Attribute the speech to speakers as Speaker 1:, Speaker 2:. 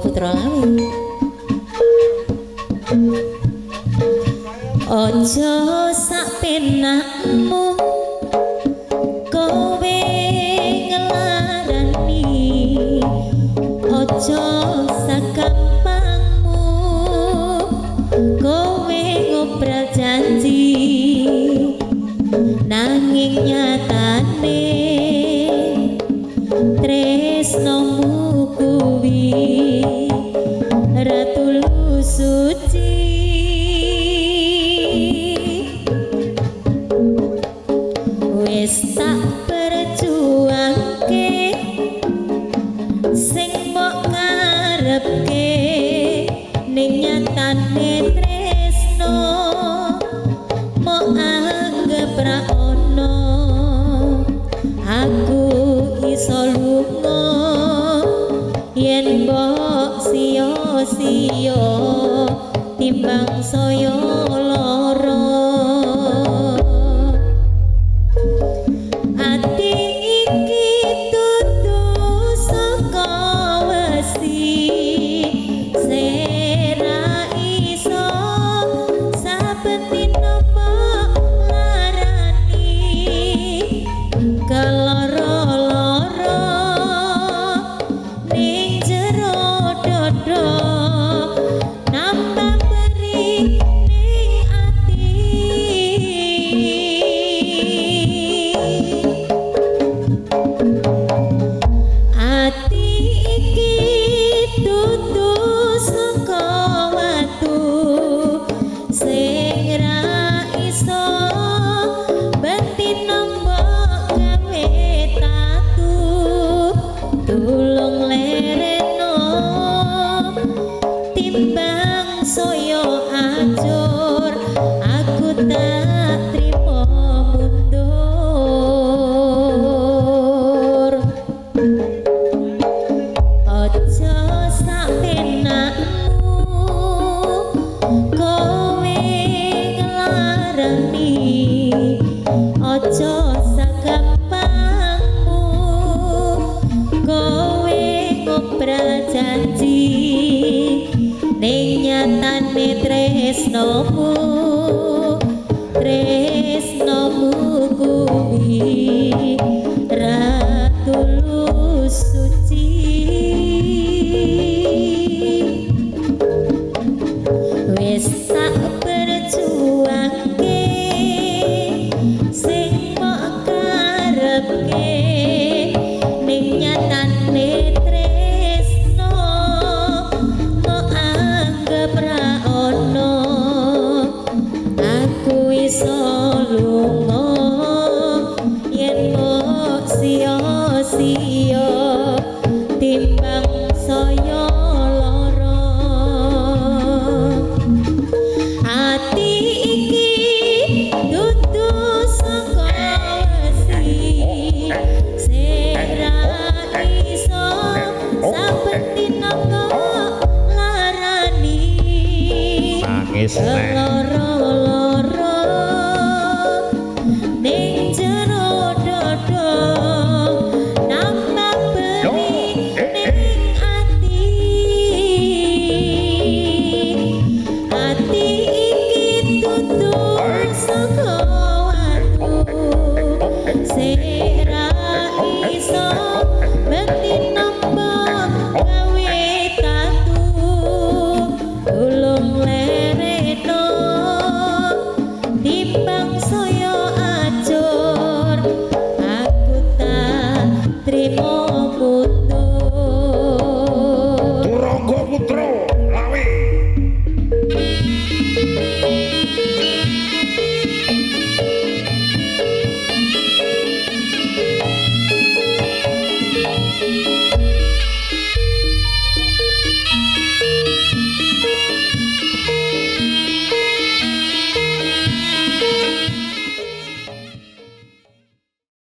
Speaker 1: putra lawang ojo sak penakmu. ngarepke ning nyatane tresno mok anggap ra ono. Aku iso lunga yen mbok sia-sia timbang saya रा nyatane tresnomu tresnomu kuwi.